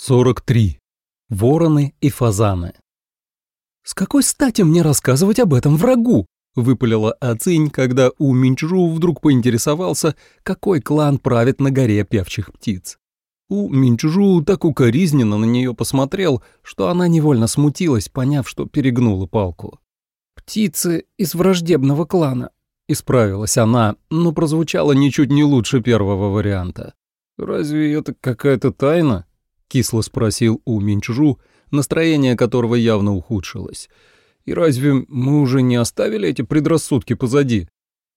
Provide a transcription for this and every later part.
43. Вороны и фазаны. «С какой стати мне рассказывать об этом врагу?» — выпалила Ацинь, когда у Минчжу вдруг поинтересовался, какой клан правит на горе певчих птиц. У Минчжу так укоризненно на нее посмотрел, что она невольно смутилась, поняв, что перегнула палку. «Птицы из враждебного клана», — исправилась она, но прозвучало ничуть не лучше первого варианта. «Разве это какая-то тайна?» — кисло спросил у Минчжу, настроение которого явно ухудшилось. «И разве мы уже не оставили эти предрассудки позади?»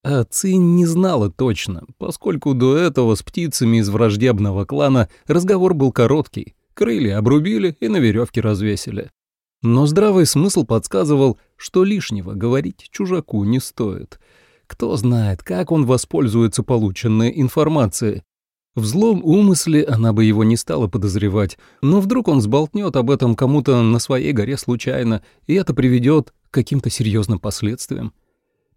А Цинь не знала точно, поскольку до этого с птицами из враждебного клана разговор был короткий. Крылья обрубили и на веревке развесили. Но здравый смысл подсказывал, что лишнего говорить чужаку не стоит. Кто знает, как он воспользуется полученной информацией. В злом умысле она бы его не стала подозревать, но вдруг он сболтнет об этом кому-то на своей горе случайно, и это приведет к каким-то серьезным последствиям.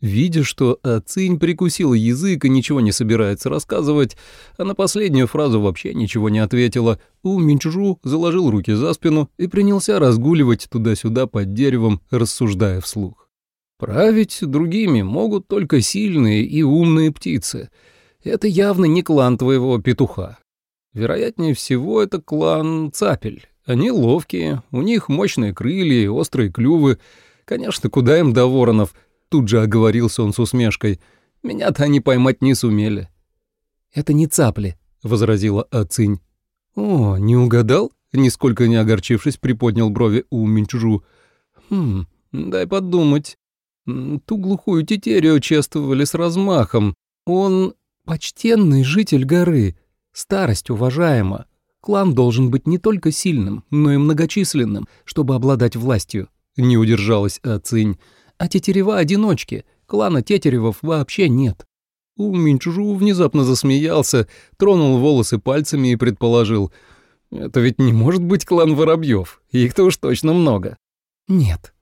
Видя, что Ацинь прикусила язык и ничего не собирается рассказывать, а на последнюю фразу вообще ничего не ответила, У Минчжу заложил руки за спину и принялся разгуливать туда-сюда под деревом, рассуждая вслух. «Править другими могут только сильные и умные птицы», это явно не клан твоего петуха. Вероятнее всего, это клан Цапель. Они ловкие, у них мощные крылья и острые клювы. Конечно, куда им до воронов? Тут же оговорился он с усмешкой. Меня-то они поймать не сумели. «Это не цапли», — возразила Ацинь. «О, не угадал?» — нисколько не огорчившись, приподнял брови у Минчжу. «Хм, дай подумать. Ту глухую тетерию чествовали с размахом. Он «Почтенный житель горы, старость уважаема. Клан должен быть не только сильным, но и многочисленным, чтобы обладать властью», — не удержалась Ацинь. «А тетерева-одиночки, клана Тетеревов вообще нет». У Минчжу внезапно засмеялся, тронул волосы пальцами и предположил. «Это ведь не может быть клан воробьев, их-то уж точно много». «Нет,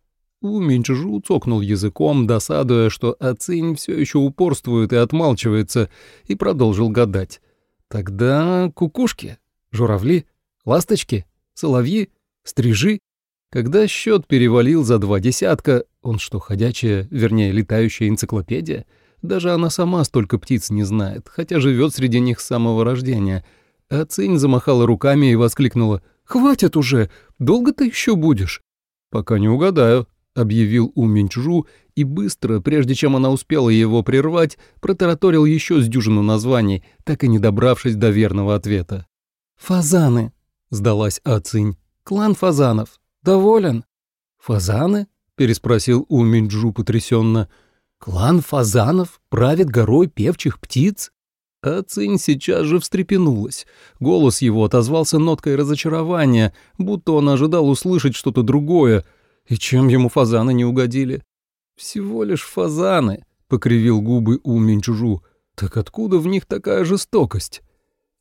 у Минчжу цокнул языком, досадуя, что Ацинь все еще упорствует и отмалчивается, и продолжил гадать. Тогда кукушки, журавли, ласточки, соловьи, стрижи. Когда счет перевалил за два десятка, он что, ходячая, вернее, летающая энциклопедия? Даже она сама столько птиц не знает, хотя живет среди них с самого рождения. Ацинь замахала руками и воскликнула. «Хватит уже! Долго ты еще будешь?» «Пока не угадаю», — объявил У Минчжу и быстро, прежде чем она успела его прервать, протараторил еще с дюжину названий, так и не добравшись до верного ответа. «Фазаны», — сдалась Ацинь. «Клан фазанов. Доволен?» «Фазаны?» — переспросил У Минчжу потрясенно. «Клан фазанов правит горой певчих птиц?» Ацинь сейчас же встрепенулась. Голос его отозвался ноткой разочарования, будто он ожидал услышать что-то другое — и чем ему фазаны не угодили? Всего лишь фазаны, покривил губы у Минчужу. Так откуда в них такая жестокость?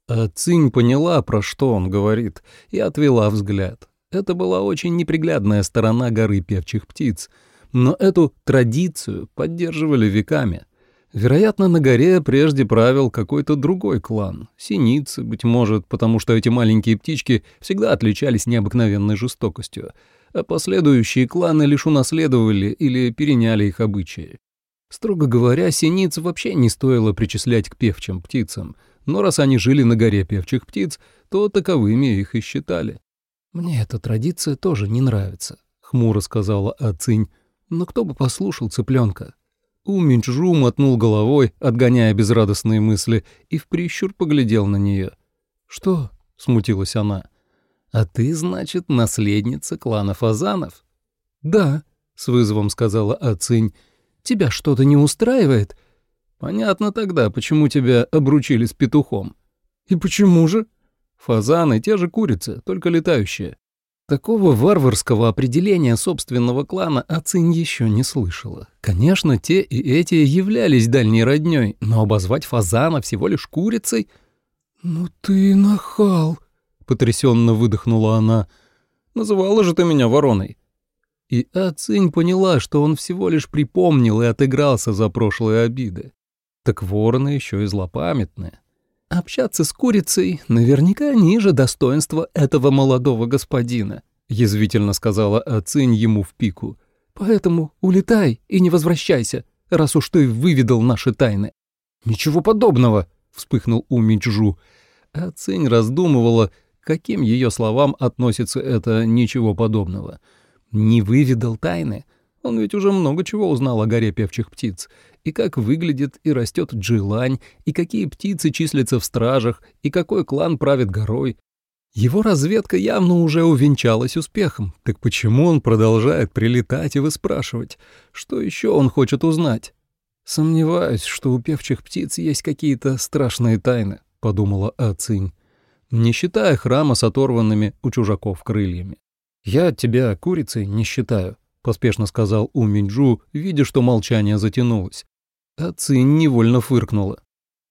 А Цинь поняла, про что он говорит, и отвела взгляд. Это была очень неприглядная сторона горы певчих птиц, но эту традицию поддерживали веками. Вероятно, на горе прежде правил какой-то другой клан, синицы, быть может, потому что эти маленькие птички всегда отличались необыкновенной жестокостью а последующие кланы лишь унаследовали или переняли их обычаи. Строго говоря, синиц вообще не стоило причислять к певчим птицам, но раз они жили на горе певчих птиц, то таковыми их и считали. «Мне эта традиция тоже не нравится», — хмуро сказала Ацинь. «Но кто бы послушал цыпленка?» У Минчжу мотнул головой, отгоняя безрадостные мысли, и в прищур поглядел на нее. «Что?» — смутилась она. «А ты, значит, наследница клана Фазанов?» «Да», — с вызовом сказала Ацинь. «Тебя что-то не устраивает?» «Понятно тогда, почему тебя обручили с петухом». «И почему же?» «Фазаны — те же курицы, только летающие». Такого варварского определения собственного клана Ацинь еще не слышала. Конечно, те и эти являлись дальней роднёй, но обозвать фазана всего лишь курицей... «Ну ты нахал!» Потрясенно выдохнула она. «Называла же ты меня вороной». И Ацинь поняла, что он всего лишь припомнил и отыгрался за прошлые обиды. Так вороны еще и злопамятные. Общаться с курицей наверняка ниже достоинства этого молодого господина, язвительно сказала Ацинь ему в пику. Поэтому улетай и не возвращайся, раз уж ты выведал наши тайны. Ничего подобного, вспыхнул У Минчжу. Ацинь раздумывала, каким ее словам относится это ничего подобного. Не выведал тайны. Он ведь уже много чего узнал о горе певчих птиц и как выглядит и растет джилань, и какие птицы числятся в стражах, и какой клан правит горой. Его разведка явно уже увенчалась успехом, так почему он продолжает прилетать и выспрашивать? Что еще он хочет узнать? «Сомневаюсь, что у певчих птиц есть какие-то страшные тайны», — подумала Ацинь, не считая храма с оторванными у чужаков крыльями. «Я тебя курицей не считаю», — поспешно сказал У Минджу, видя, что молчание затянулось. А Цинь невольно фыркнула.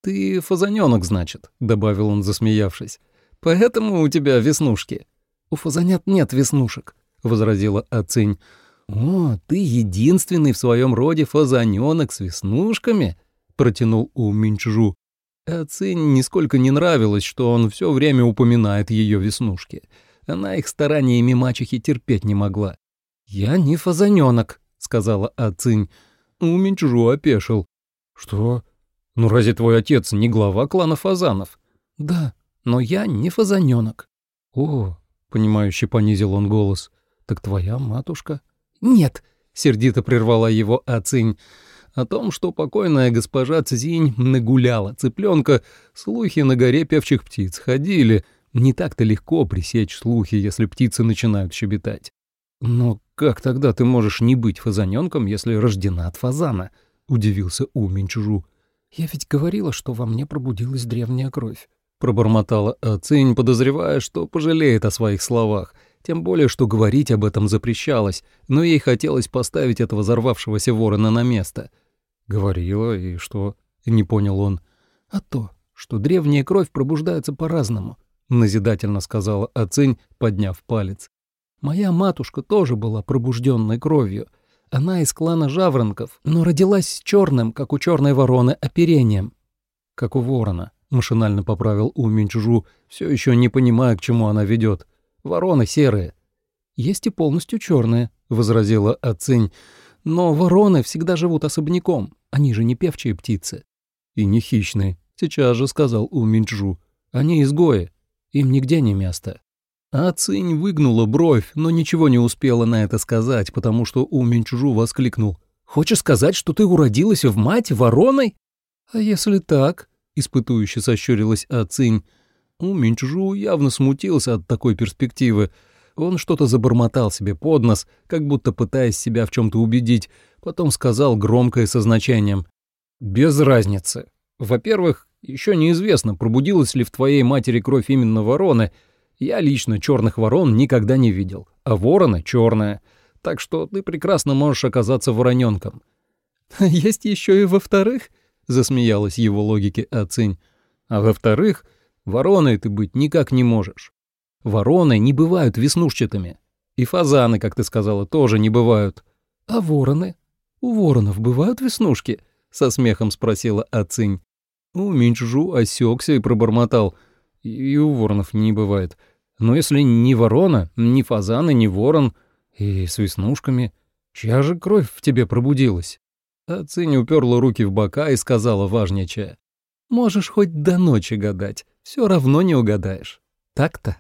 «Ты фазанёнок, значит», — добавил он, засмеявшись. «Поэтому у тебя веснушки». «У фазанят нет веснушек», — возразила Ацинь. «О, ты единственный в своем роде фазанёнок с веснушками?» — протянул У Минчжу. Ацинь нисколько не нравилось, что он все время упоминает ее веснушки. Она их стараниями мачехи терпеть не могла. «Я не фазанёнок», — сказала Ацинь. У Минчжу опешил. «Что? Ну разве твой отец не глава клана фазанов?» «Да, но я не фазанёнок». «О», — понимающе понизил он голос, — «так твоя матушка?» «Нет», — сердито прервала его Ацинь. О том, что покойная госпожа Цзинь нагуляла цыпленка, слухи на горе певчих птиц ходили. Не так-то легко пресечь слухи, если птицы начинают щебетать. «Но как тогда ты можешь не быть фазаненком, если рождена от фазана?» удивился У Минчжу. «Я ведь говорила, что во мне пробудилась древняя кровь», — пробормотала Ацинь, подозревая, что пожалеет о своих словах, тем более, что говорить об этом запрещалось, но ей хотелось поставить этого взорвавшегося ворона на место. «Говорила, и что?» — не понял он. «А то, что древняя кровь пробуждается по-разному», — назидательно сказала Ацинь, подняв палец. «Моя матушка тоже была пробужденной кровью». Она из клана жаворонков, но родилась с черным, как у черной вороны, оперением. Как у ворона, машинально поправил У Минчжу, все еще не понимая, к чему она ведет. Вороны серые. Есть и полностью черные, возразила Ацинь. Но вороны всегда живут особняком, они же не певчие птицы. И не хищные, сейчас же сказал У. Они изгои, им нигде не место. А Цинь выгнула бровь, но ничего не успела на это сказать, потому что У воскликнул. «Хочешь сказать, что ты уродилась в мать вороной?» «А если так?» — испытующе сощурилась А Цинь. У Минчжу явно смутился от такой перспективы. Он что-то забормотал себе под нос, как будто пытаясь себя в чем-то убедить, потом сказал громко и со значением. «Без разницы. Во-первых, еще неизвестно, пробудилась ли в твоей матери кровь именно вороны, — я лично черных ворон никогда не видел, а ворона черная. Так что ты прекрасно можешь оказаться вороненком. Есть еще и во-вторых, засмеялась его логике Ацинь. А во-вторых, вороной ты быть никак не можешь. Вороны не бывают веснушчатыми. И фазаны, как ты сказала, тоже не бывают. А вороны? У воронов бывают веснушки? Со смехом спросила Ацинь. У Минчжу осекся и пробормотал. И у воронов не бывает. Но если ни ворона, ни фазан и ни ворон, и с веснушками, чья же кровь в тебе пробудилась?» А Цинь уперла руки в бока и сказала важнее чая. «Можешь хоть до ночи гадать, все равно не угадаешь. Так-то?»